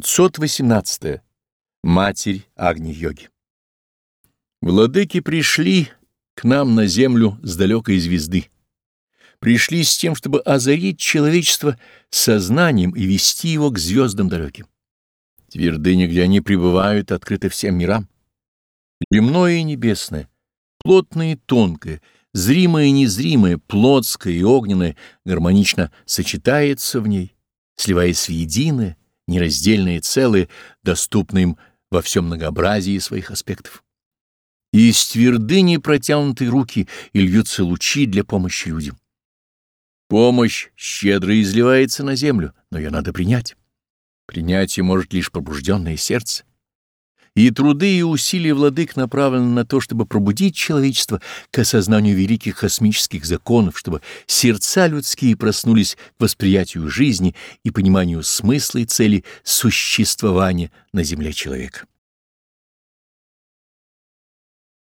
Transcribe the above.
518. -е. Матерь Агни-йоги Владыки пришли к нам на землю с далекой звезды. Пришли с тем, чтобы озарить человечество сознанием и вести его к звездам далеким. Твердыни, где они пребывают, открыты всем мирам. Земное и небесное, плотное и тонкое, зримое и незримое, плотское и огненное гармонично сочетается в ней, сливаясь в единое, нераздельные целые, доступны им во всем многообразии своих аспектов. И из твердыни протянуты руки и льются лучи для помощи людям. Помощь щедро изливается на землю, но ее надо принять. Принятие может лишь пробужденное сердце. И труды и усилия владык направлены на то, чтобы пробудить человечество к осознанию великих космических законов, чтобы сердца людские проснулись к восприятию жизни и пониманию смысла и цели существования на земле человека.